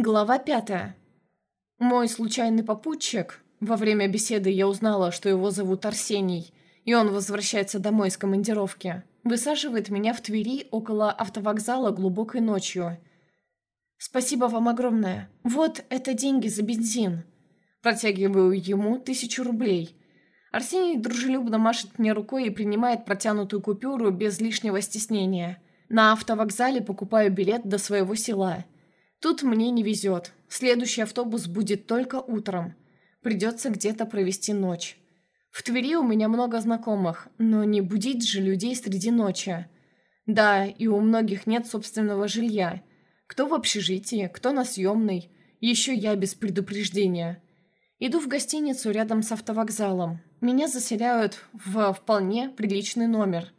Глава пятая. Мой случайный попутчик, во время беседы я узнала, что его зовут Арсений, и он возвращается домой из командировки, высаживает меня в Твери около автовокзала глубокой ночью. «Спасибо вам огромное. Вот это деньги за бензин». Протягиваю ему тысячу рублей. Арсений дружелюбно машет мне рукой и принимает протянутую купюру без лишнего стеснения. На автовокзале покупаю билет до своего села – Тут мне не везет. Следующий автобус будет только утром. Придется где-то провести ночь. В Твери у меня много знакомых, но не будить же людей среди ночи. Да, и у многих нет собственного жилья. Кто в общежитии, кто на съемной. Еще я без предупреждения. Иду в гостиницу рядом с автовокзалом. Меня заселяют в вполне приличный номер.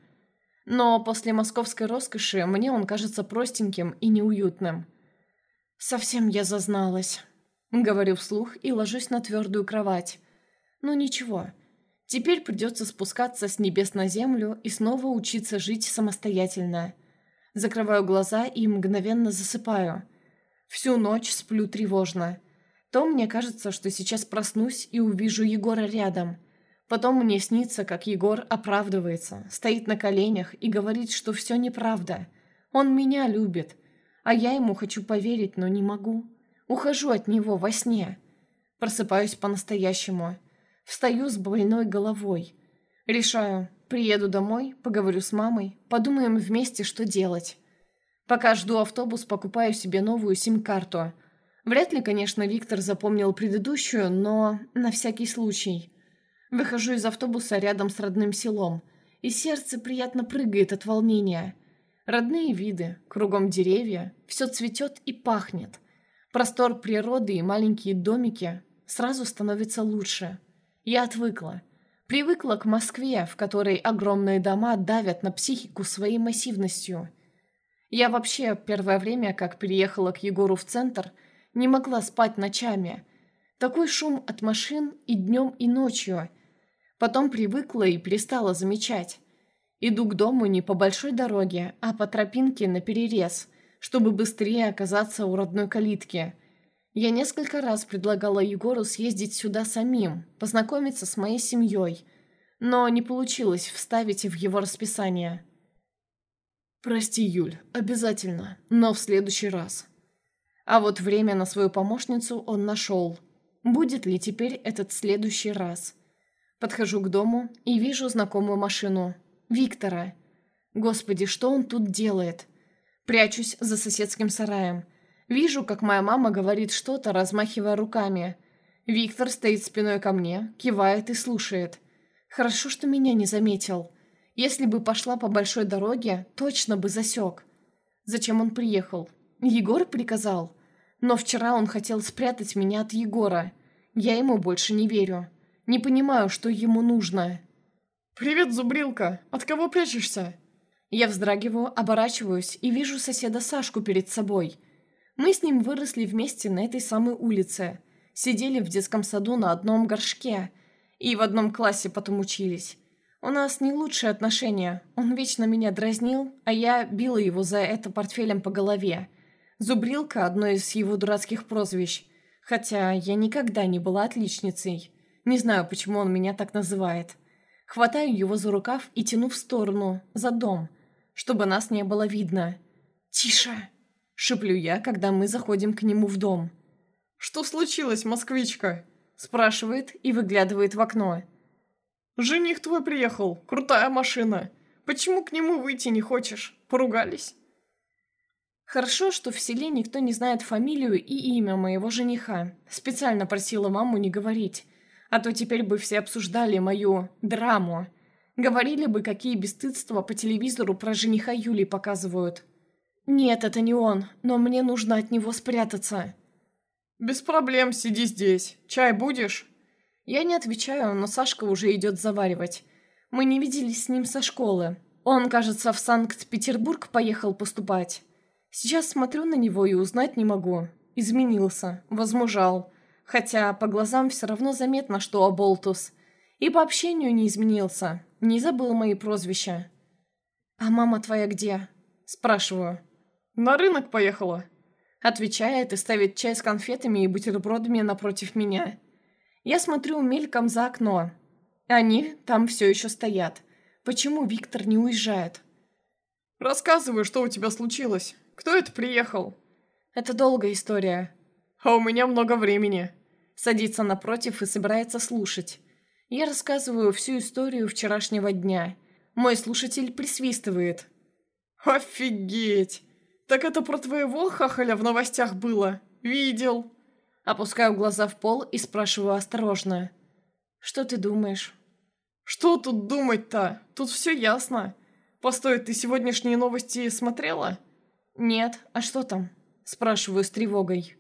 Но после московской роскоши мне он кажется простеньким и неуютным. «Совсем я зазналась», — говорю вслух и ложусь на твердую кровать. «Ну ничего, теперь придется спускаться с небес на землю и снова учиться жить самостоятельно». Закрываю глаза и мгновенно засыпаю. Всю ночь сплю тревожно. То мне кажется, что сейчас проснусь и увижу Егора рядом. Потом мне снится, как Егор оправдывается, стоит на коленях и говорит, что все неправда. Он меня любит, а я ему хочу поверить, но не могу. Ухожу от него во сне. Просыпаюсь по-настоящему. Встаю с больной головой. Решаю, приеду домой, поговорю с мамой, подумаем вместе, что делать. Пока жду автобус, покупаю себе новую сим-карту. Вряд ли, конечно, Виктор запомнил предыдущую, но на всякий случай. Выхожу из автобуса рядом с родным селом, и сердце приятно прыгает от волнения. Родные виды, кругом деревья, все цветет и пахнет. Простор природы и маленькие домики сразу становятся лучше. Я отвыкла. Привыкла к Москве, в которой огромные дома давят на психику своей массивностью. Я вообще первое время, как переехала к Егору в центр, не могла спать ночами. Такой шум от машин и днем, и ночью. Потом привыкла и перестала замечать. Иду к дому не по большой дороге, а по тропинке на перерез, чтобы быстрее оказаться у родной калитки. Я несколько раз предлагала Егору съездить сюда самим, познакомиться с моей семьей, но не получилось вставить в его расписание. «Прости, Юль, обязательно, но в следующий раз». А вот время на свою помощницу он нашел. Будет ли теперь этот следующий раз? Подхожу к дому и вижу знакомую машину – Виктора. Господи, что он тут делает? Прячусь за соседским сараем. Вижу, как моя мама говорит что-то, размахивая руками. Виктор стоит спиной ко мне, кивает и слушает. Хорошо, что меня не заметил. Если бы пошла по большой дороге, точно бы засек. Зачем он приехал? Егор приказал. Но вчера он хотел спрятать меня от Егора. Я ему больше не верю. Не понимаю, что ему нужно. «Привет, зубрилка! От кого прячешься?» Я вздрагиваю, оборачиваюсь и вижу соседа Сашку перед собой. Мы с ним выросли вместе на этой самой улице. Сидели в детском саду на одном горшке. И в одном классе потом учились. У нас не лучшие отношения. Он вечно меня дразнил, а я била его за это портфелем по голове. Зубрилка – одно из его дурацких прозвищ. Хотя я никогда не была отличницей. Не знаю, почему он меня так называет. Хватаю его за рукав и тяну в сторону, за дом, чтобы нас не было видно. «Тише!» – шеплю я, когда мы заходим к нему в дом. «Что случилось, москвичка?» – спрашивает и выглядывает в окно. «Жених твой приехал, крутая машина. Почему к нему выйти не хочешь? Поругались?» Хорошо, что в селе никто не знает фамилию и имя моего жениха. Специально просила маму не говорить. А то теперь бы все обсуждали мою драму. Говорили бы, какие бесстыдства по телевизору про жениха Юли показывают. Нет, это не он, но мне нужно от него спрятаться. Без проблем, сиди здесь. Чай будешь? Я не отвечаю, но Сашка уже идет заваривать. Мы не виделись с ним со школы. Он, кажется, в Санкт-Петербург поехал поступать. Сейчас смотрю на него и узнать не могу. Изменился, возмужал. Хотя по глазам все равно заметно, что Аболтус. И по общению не изменился. Не забыл мои прозвища. «А мама твоя где?» Спрашиваю. «На рынок поехала». Отвечает и ставит чай с конфетами и бутербродами напротив меня. Я смотрю мельком за окно. Они там все еще стоят. Почему Виктор не уезжает? Рассказывай, что у тебя случилось. Кто это приехал? Это долгая история. А у меня много времени. Садится напротив и собирается слушать. Я рассказываю всю историю вчерашнего дня. Мой слушатель присвистывает. «Офигеть! Так это про твоего хахаля в новостях было? Видел!» Опускаю глаза в пол и спрашиваю осторожно. «Что ты думаешь?» «Что тут думать-то? Тут все ясно. Постой, ты сегодняшние новости смотрела?» «Нет, а что там?» Спрашиваю с тревогой.